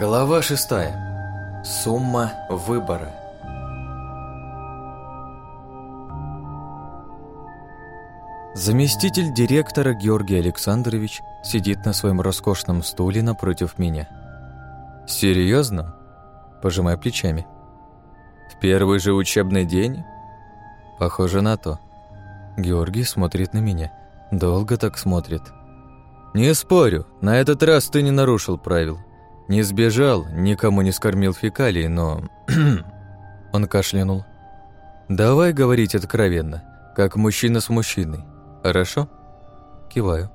Глава шестая. Сумма выбора. Заместитель директора Георгий Александрович сидит на своем роскошном стуле напротив меня. Серьезно? Пожимаю плечами. В первый же учебный день? Похоже на то. Георгий смотрит на меня. Долго так смотрит. Не спорю, на этот раз ты не нарушил правил. Не сбежал, никому не скормил фекалии, но... Он кашлянул. Давай говорить откровенно, как мужчина с мужчиной. Хорошо? Киваю.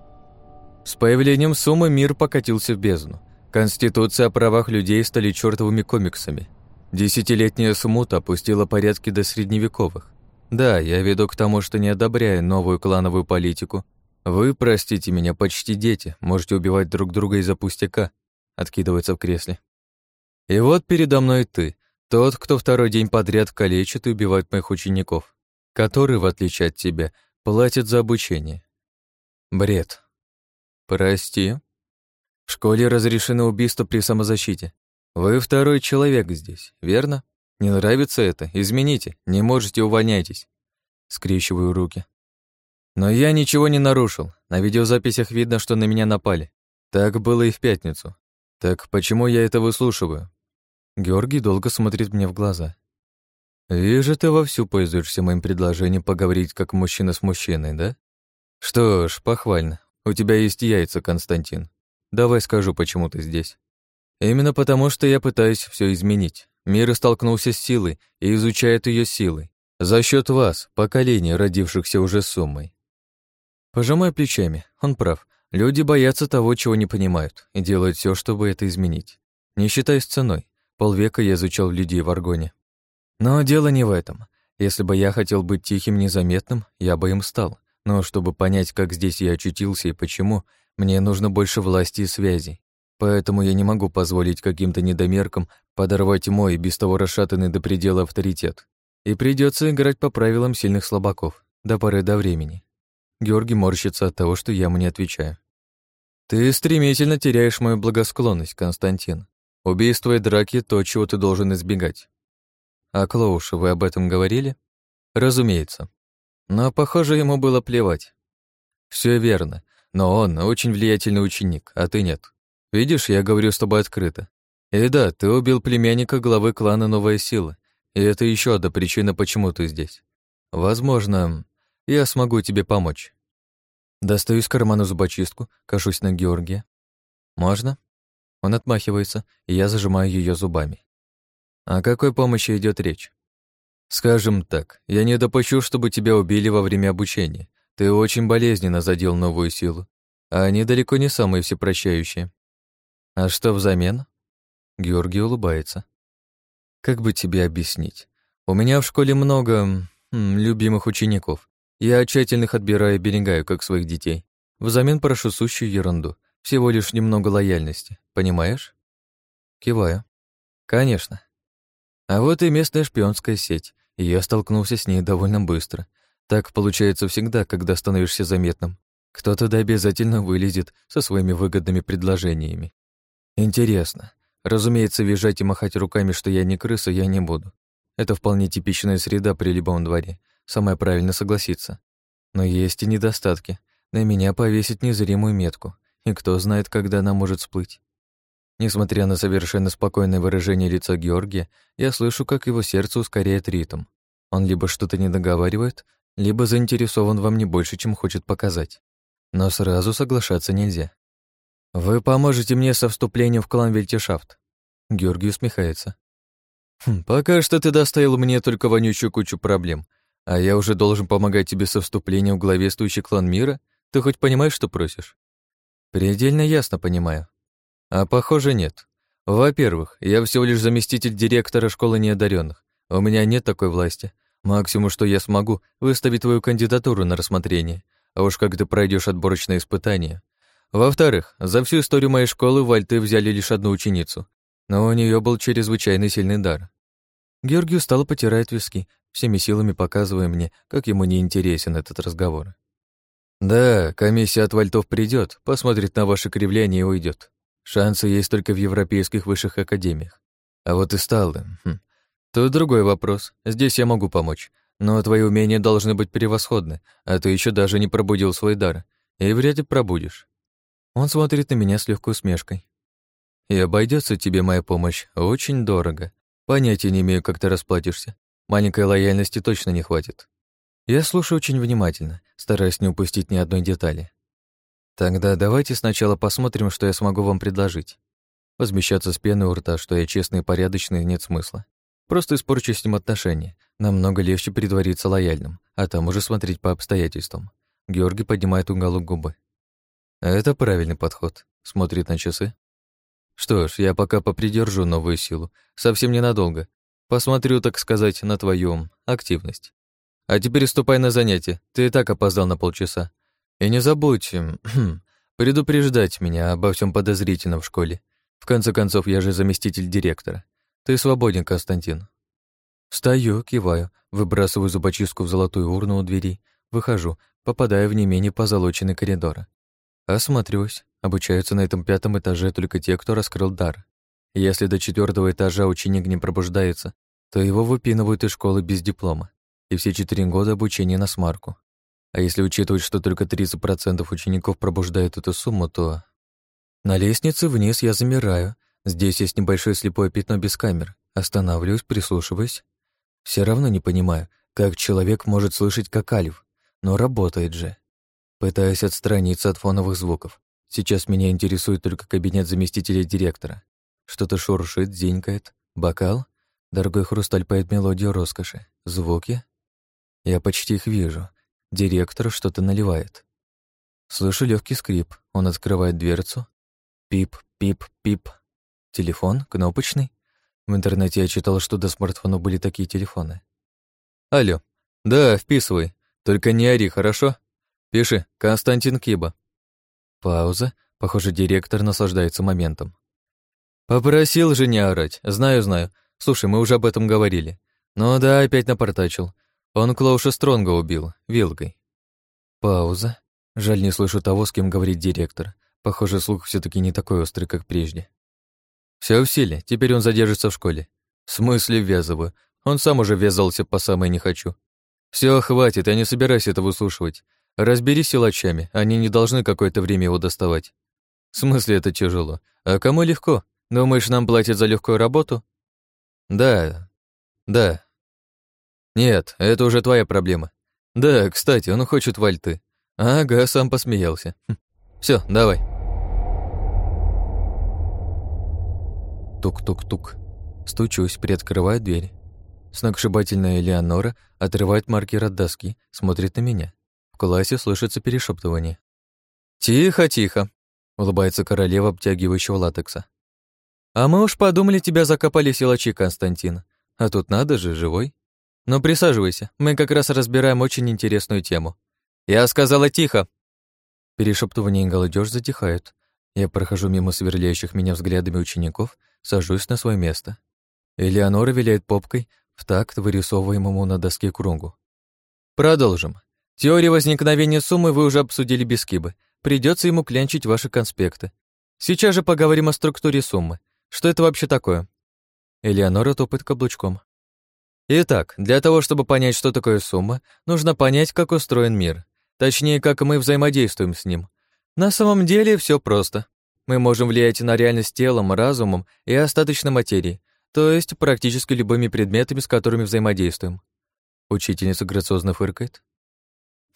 С появлением суммы мир покатился в бездну. Конституция о правах людей стали чертовыми комиксами. Десятилетняя смута опустила порядки до средневековых. Да, я веду к тому, что не одобряю новую клановую политику. Вы, простите меня, почти дети, можете убивать друг друга из-за пустяка, откидывается в кресле. И вот передо мной ты, тот, кто второй день подряд калечит и убивает моих учеников, которые, в отличие от тебя, платят за обучение. Бред. Прости. В школе разрешено убийство при самозащите. Вы второй человек здесь, верно? Не нравится это? Измените. Не можете, увольняйтесь. Скрещиваю руки. Но я ничего не нарушил. На видеозаписях видно, что на меня напали. Так было и в пятницу. Так почему я это выслушиваю? Георгий долго смотрит мне в глаза. Вижу, ты вовсю пользуешься моим предложением поговорить как мужчина с мужчиной, да? Что ж, похвально. У тебя есть яйца, Константин. Давай скажу, почему ты здесь. Именно потому, что я пытаюсь все изменить. Мир столкнулся с силой и изучает ее силой. За счет вас, поколения, родившихся уже с суммой. Пожимая плечами, он прав. Люди боятся того, чего не понимают, и делают все, чтобы это изменить. Не считаясь ценой. Полвека я изучал людей в Аргоне. Но дело не в этом. Если бы я хотел быть тихим, незаметным, я бы им стал. Но чтобы понять, как здесь я очутился и почему, мне нужно больше власти и связей. Поэтому я не могу позволить каким-то недомеркам подорвать мой, без того расшатанный до предела авторитет. И придется играть по правилам сильных слабаков, до поры до времени. Георгий морщится от того, что я ему не отвечаю. «Ты стремительно теряешь мою благосклонность, Константин. Убийство и драки — то, чего ты должен избегать». «А Клоушу вы об этом говорили?» «Разумеется. Но, похоже, ему было плевать». Все верно, но он очень влиятельный ученик, а ты нет. Видишь, я говорю с тобой открыто. И да, ты убил племянника главы клана Новая Сила, и это еще одна причина, почему ты здесь. Возможно, я смогу тебе помочь. Достаю из кармана зубочистку, кажусь на Георгия. Можно? Он отмахивается, и я зажимаю ее зубами. О какой помощи идет речь? Скажем так, я не допущу, чтобы тебя убили во время обучения. Ты очень болезненно задел новую силу, а они далеко не самые всепрощающие. А что взамен? Георгий улыбается. Как бы тебе объяснить? У меня в школе много любимых учеников. Я тщательно их отбираю и берегаю, как своих детей. Взамен прошу сущую ерунду. Всего лишь немного лояльности. Понимаешь? Киваю. Конечно. А вот и местная шпионская сеть, и я столкнулся с ней довольно быстро. Так получается всегда, когда становишься заметным. Кто-то да обязательно вылезет со своими выгодными предложениями. Интересно. Разумеется, визжать и махать руками, что я не крыса, я не буду. Это вполне типичная среда при любом дворе. Самое правильно согласиться. Но есть и недостатки. На меня повесить незримую метку. И кто знает, когда она может всплыть. Несмотря на совершенно спокойное выражение лица Георгия, я слышу, как его сердце ускоряет ритм. Он либо что-то не договаривает, либо заинтересован во мне больше, чем хочет показать. Но сразу соглашаться нельзя. «Вы поможете мне со вступлением в клан Вельтишафт?» Георгий усмехается. «Хм, «Пока что ты доставил мне только вонючую кучу проблем, а я уже должен помогать тебе со вступлением в главествующий клан мира? Ты хоть понимаешь, что просишь?» «Предельно ясно понимаю. А похоже, нет. Во-первых, я всего лишь заместитель директора школы неодаренных. У меня нет такой власти. Максимум, что я смогу, выставить твою кандидатуру на рассмотрение. А уж как ты пройдешь отборочное испытание, во-вторых, за всю историю моей школы вальты взяли лишь одну ученицу, но у нее был чрезвычайно сильный дар. Георгий устало потирает виски, всеми силами показывая мне, как ему не интересен этот разговор. «Да, комиссия от вальтов придет, посмотрит на ваше кривление и уйдет. Шансы есть только в европейских высших академиях. А вот и сталы. Хм. Тут другой вопрос. Здесь я могу помочь. Но твои умения должны быть превосходны, а ты еще даже не пробудил свой дар. И вряд ли пробудешь. Он смотрит на меня с легкой усмешкой. И обойдется тебе моя помощь очень дорого. Понятия не имею, как ты расплатишься. Маленькой лояльности точно не хватит. Я слушаю очень внимательно, стараясь не упустить ни одной детали. Тогда давайте сначала посмотрим, что я смогу вам предложить. Возмещаться с пеной у рта, что я честный и порядочный, нет смысла. Просто испорчу с ним отношения. Намного легче притвориться лояльным, а там уже смотреть по обстоятельствам. Георгий поднимает уголок губы. Это правильный подход. Смотрит на часы. Что ж, я пока попридержу новую силу. Совсем ненадолго. Посмотрю, так сказать, на твою активность. А теперь ступай на занятие. Ты и так опоздал на полчаса. И не забудь предупреждать меня обо всем подозрительном в школе. В конце концов, я же заместитель директора. Ты свободен, Константин. Встаю, киваю, выбрасываю зубочистку в золотую урну у двери, выхожу, попадаю в не менее позолоченный коридор. Осматриваюсь. Обучаются на этом пятом этаже только те, кто раскрыл дар. Если до четвертого этажа ученик не пробуждается, то его выпинывают из школы без диплома. И все четыре года обучения на смарку. А если учитывать, что только 30% учеников пробуждают эту сумму, то... На лестнице вниз я замираю. Здесь есть небольшое слепое пятно без камер. Останавливаюсь, прислушиваюсь. Все равно не понимаю, как человек может слышать как Альф. Но работает же. Пытаюсь отстраниться от фоновых звуков. Сейчас меня интересует только кабинет заместителя директора. Что-то шуршит, зенькает. Бокал? Дорогой хрусталь поет мелодию роскоши. Звуки? Я почти их вижу. Директор что-то наливает. Слышу легкий скрип. Он открывает дверцу. Пип, пип, пип. Телефон? Кнопочный? В интернете я читал, что до смартфона были такие телефоны. Алло. Да, вписывай. Только не ори, хорошо? Пиши. Константин Киба. Пауза. Похоже, директор наслаждается моментом. Попросил же не орать. Знаю, знаю. Слушай, мы уже об этом говорили. Ну да, опять напортачил. Он Клауша Стронга убил, вилкой. Пауза. Жаль, не слышу того, с кем говорит директор. Похоже, слух все таки не такой острый, как прежде. Все в силе, теперь он задержится в школе. В смысле ввязываю? Он сам уже ввязался по самое не хочу. Все, хватит, я не собираюсь это выслушивать. Разберись силачами, они не должны какое-то время его доставать. В смысле это тяжело? А кому легко? Думаешь, нам платят за легкую работу? Да, да, «Нет, это уже твоя проблема. Да, кстати, он хочет вальты. Ага, сам посмеялся. Хм. Все, давай». Тук-тук-тук. Стучусь, приоткрываю дверь. Сногсшибательная Элеонора отрывает маркер от доски, смотрит на меня. В классе слышится перешептывание. «Тихо, тихо», — улыбается королева обтягивающего латекса. «А мы уж подумали, тебя закопали силачи, Константин. А тут надо же, живой». Но присаживайся, мы как раз разбираем очень интересную тему. Я сказала тихо. Перешептывание и голодёж затихают. Я прохожу мимо сверляющих меня взглядами учеников, сажусь на свое место. Элеонора виляет попкой в такт вырисовываемому на доске кругу. Продолжим. Теорию возникновения суммы вы уже обсудили без кибы. Придется ему клянчить ваши конспекты. Сейчас же поговорим о структуре суммы. Что это вообще такое? Элеонора топает каблучком. Итак, для того, чтобы понять, что такое сумма, нужно понять, как устроен мир. Точнее, как мы взаимодействуем с ним. На самом деле все просто. Мы можем влиять на реальность телом, разумом и остаточной материей, то есть практически любыми предметами, с которыми взаимодействуем. Учительница грациозно фыркает.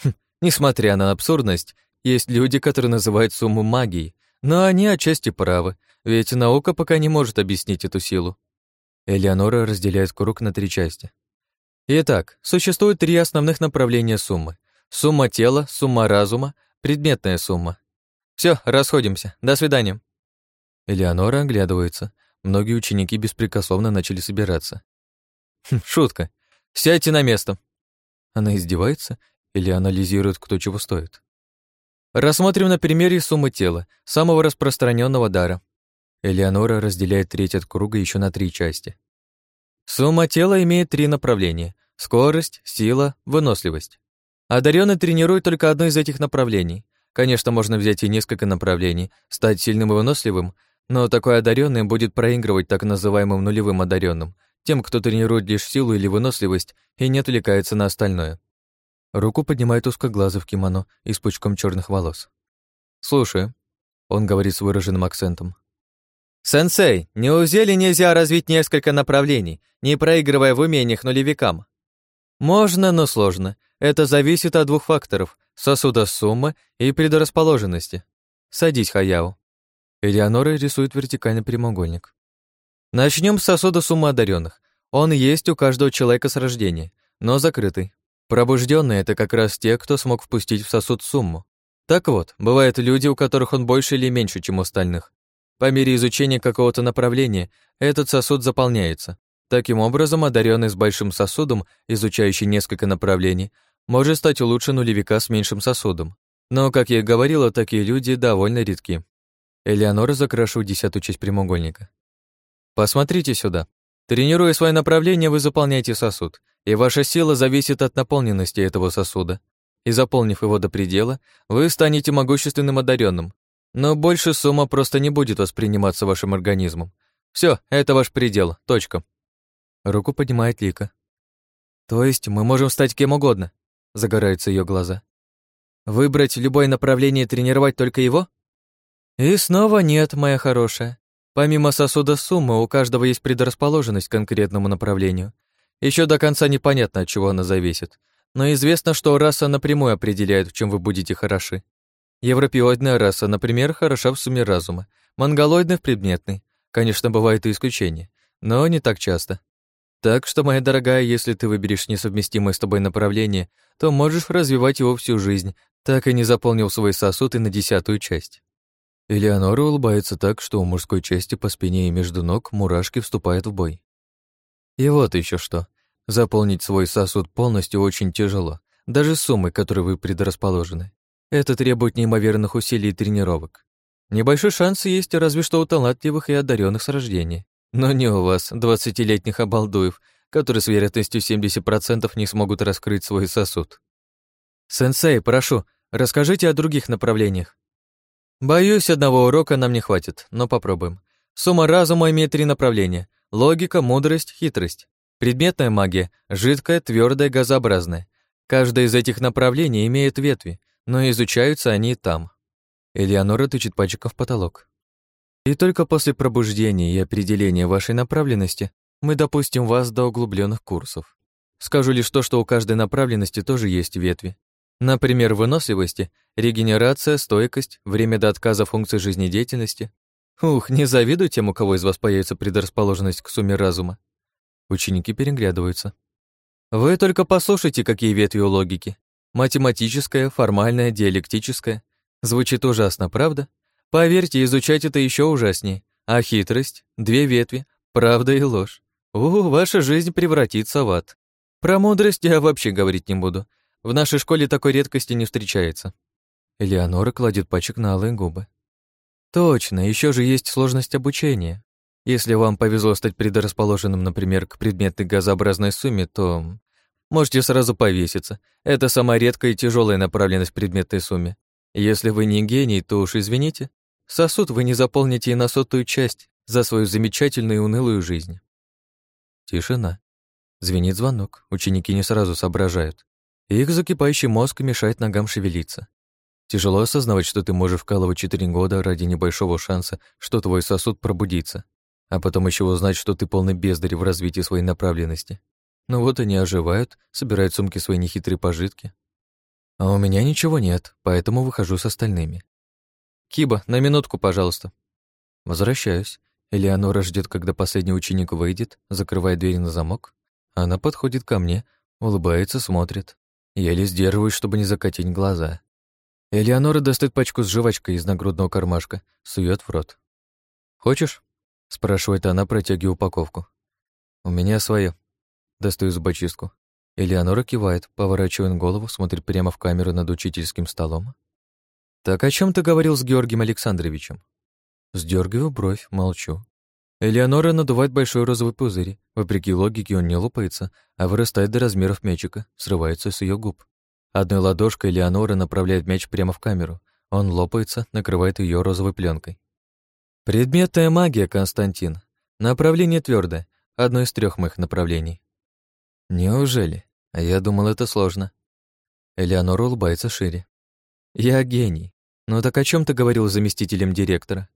Хм, несмотря на абсурдность, есть люди, которые называют сумму магией, но они отчасти правы, ведь наука пока не может объяснить эту силу. Элеонора разделяет круг на три части. Итак, существует три основных направления суммы. Сумма тела, сумма разума, предметная сумма. Все, расходимся. До свидания. Элеонора оглядывается. Многие ученики беспрекословно начали собираться. Хм, шутка. Сядьте на место. Она издевается или анализирует, кто чего стоит? Рассмотрим на примере суммы тела, самого распространенного дара. Элеонора разделяет треть от круга еще на три части. Сумма тела имеет три направления — скорость, сила, выносливость. Одаренный тренирует только одно из этих направлений. Конечно, можно взять и несколько направлений, стать сильным и выносливым, Но такой одаренный будет проигрывать так называемым нулевым одаренным, тем, кто тренирует лишь силу или выносливость и не отвлекается на остальное. Руку поднимает узкоглазый в кимоно и с пучком черных волос. «Слушай», — он говорит с выраженным акцентом. «Сенсей, неужели нельзя развить несколько направлений, не проигрывая в умениях нулевикам?» «Можно, но сложно. Это зависит от двух факторов — сосуда суммы и предрасположенности. Садись, Хаяо». Элеонора рисует вертикальный прямоугольник. Начнем с сосуда суммы одаренных. Он есть у каждого человека с рождения, но закрытый. Пробужденные это как раз те, кто смог впустить в сосуд сумму. Так вот, бывают люди, у которых он больше или меньше, чем у остальных. По мере изучения какого-то направления этот сосуд заполняется. Таким образом, одаренный с большим сосудом, изучающий несколько направлений, может стать лучше нулевика с меньшим сосудом. Но, как я и говорила, такие люди довольно редки. Элеонора закрашивает десятую часть прямоугольника. Посмотрите сюда. Тренируя свое направление, вы заполняете сосуд, и ваша сила зависит от наполненности этого сосуда. И заполнив его до предела, вы станете могущественным одаренным. Но больше сумма просто не будет восприниматься вашим организмом. Все, это ваш предел. Точка. Руку поднимает Лика. То есть мы можем стать кем угодно? Загораются ее глаза. Выбрать любое направление и тренировать только его? И снова нет, моя хорошая. Помимо сосуда суммы, у каждого есть предрасположенность к конкретному направлению. Еще до конца непонятно, от чего она зависит. Но известно, что раса напрямую определяет, в чем вы будете хороши. Европеоидная раса, например, хороша в сумме разума, монголоидная в предметной. Конечно, бывают и исключения, но не так часто. Так что, моя дорогая, если ты выберешь несовместимое с тобой направление, то можешь развивать его всю жизнь, так и не заполнив свой сосуд и на десятую часть. Элеонора улыбается так, что у мужской части по спине и между ног мурашки вступают в бой. И вот еще что. Заполнить свой сосуд полностью очень тяжело, даже с суммой, которой вы предрасположены. Это требует неимоверных усилий и тренировок. Небольшой шанс есть разве что у талантливых и одаренных с рождения. Но не у вас, двадцатилетних обалдуев, которые с вероятностью 70% не смогут раскрыть свой сосуд. «Сенсей, прошу, расскажите о других направлениях», Боюсь, одного урока нам не хватит, но попробуем. Сумма разума имеет три направления. Логика, мудрость, хитрость. Предметная магия – жидкая, твердая, газообразная. Каждое из этих направлений имеет ветви, но изучаются они там. Элеонора тычет пальчиком в потолок. И только после пробуждения и определения вашей направленности мы допустим вас до углубленных курсов. Скажу лишь то, что у каждой направленности тоже есть ветви. Например, выносливости, регенерация, стойкость, время до отказа функций жизнедеятельности. Ух, не завидую тем, у кого из вас появится предрасположенность к сумме разума. Ученики переглядываются. Вы только послушайте, какие ветви у логики. Математическая, формальная, диалектическая. Звучит ужасно, правда? Поверьте, изучать это еще ужаснее. А хитрость — две ветви, правда и ложь. У, ваша жизнь превратится в ад. Про мудрость я вообще говорить не буду. В нашей школе такой редкости не встречается. Элеонора кладет пачек на алые губы. Точно, еще же есть сложность обучения. Если вам повезло стать предрасположенным, например, к предметной газообразной сумме, то можете сразу повеситься. Это самая редкая и тяжелая направленность предметной сумме. Если вы не гений, то уж извините, сосуд вы не заполните и на сотую часть за свою замечательную и унылую жизнь. Тишина. Звенит звонок, ученики не сразу соображают. Их закипающий мозг мешает ногам шевелиться. Тяжело осознавать, что ты можешь вкалывать четыре года ради небольшого шанса, что твой сосуд пробудится, а потом еще узнать, что ты полный бездарь в развитии своей направленности. Ну вот они оживают, собирают сумки свои нехитрые пожитки. А у меня ничего нет, поэтому выхожу с остальными. «Киба, на минутку, пожалуйста». Возвращаюсь. Элеонора ждет, когда последний ученик выйдет, закрывает дверь на замок. Она подходит ко мне, улыбается, смотрит. Еле сдерживаюсь, чтобы не закатить глаза. Элеонора достает пачку с жвачкой из нагрудного кармашка, сует в рот. «Хочешь?» — спрашивает она, протягивая упаковку. «У меня свое. Достаю зубочистку. Элеонора кивает, поворачивает голову, смотрит прямо в камеру над учительским столом. «Так о чем ты говорил с Георгием Александровичем?» Сдергиваю бровь, молчу. Элеонора надувает большой розовый пузырь. Вопреки логике он не лопается, а вырастает до размеров мячика, срывается с ее губ. Одной ладошкой Элеонора направляет мяч прямо в камеру. Он лопается, накрывает ее розовой пленкой. Предметная магия, Константин. Направление твердое, одно из трех моих направлений. Неужели? А я думал, это сложно. Элеонора улыбается шире. Я гений. Ну так о чем ты говорил с заместителем директора?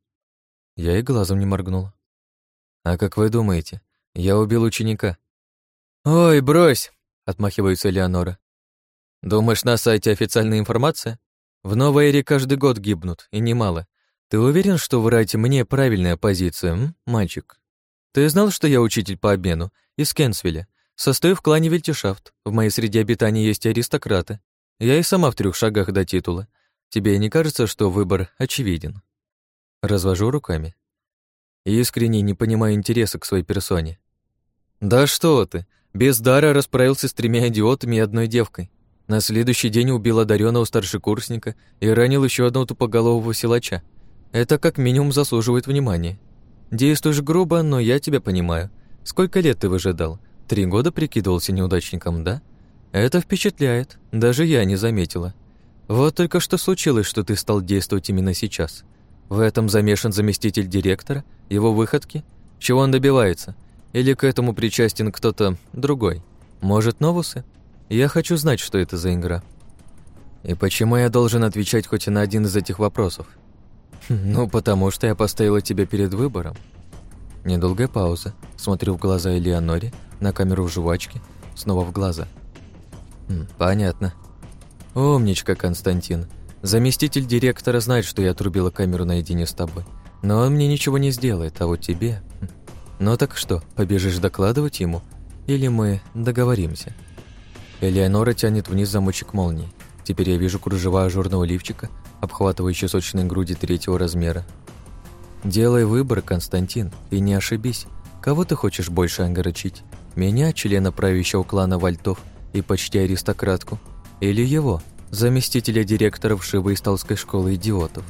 Я и глазом не моргнул. А как вы думаете, я убил ученика? Ой, брось, отмахивается Элеонора. Думаешь, на сайте официальная информация? В Новой Эре каждый год гибнут, и немало. Ты уверен, что врать мне правильная позиция, м, мальчик? Ты знал, что я учитель по обмену из Кенсвилля? Состою в клане Вельтишафт. В моей среде обитания есть аристократы. Я и сама в трех шагах до титула. Тебе не кажется, что выбор очевиден? Развожу руками. Искренне не понимаю интереса к своей персоне. Да что ты, без дара расправился с тремя идиотами и одной девкой. На следующий день убил одаренного старшекурсника и ранил еще одного тупоголового силача. Это как минимум заслуживает внимания. Действуешь грубо, но я тебя понимаю. Сколько лет ты выжидал? Три года прикидывался неудачником, да? Это впечатляет, даже я не заметила. Вот только что случилось, что ты стал действовать именно сейчас. В этом замешан заместитель директора, его выходки? Чего он добивается? Или к этому причастен кто-то другой? Может, новусы? Я хочу знать, что это за игра. И почему я должен отвечать хоть на один из этих вопросов? Ну, потому что я поставила тебя перед выбором. Недолгая пауза. Смотрю в глаза Элеоноре, на камеру в жвачке, снова в глаза. «Понятно. Умничка, Константин. Заместитель директора знает, что я отрубила камеру наедине с тобой. Но он мне ничего не сделает, а вот тебе... Ну так что, побежишь докладывать ему? Или мы договоримся?» Элеонора тянет вниз замочек молнии. Теперь я вижу кружева ажурного лифчика, обхватывающие сочные груди третьего размера. «Делай выбор, Константин, и не ошибись. Кого ты хочешь больше огорчить? Меня, члена правящего клана Вальтов и почти аристократку? Или его, заместителя директора вшивой сталской школы идиотов?»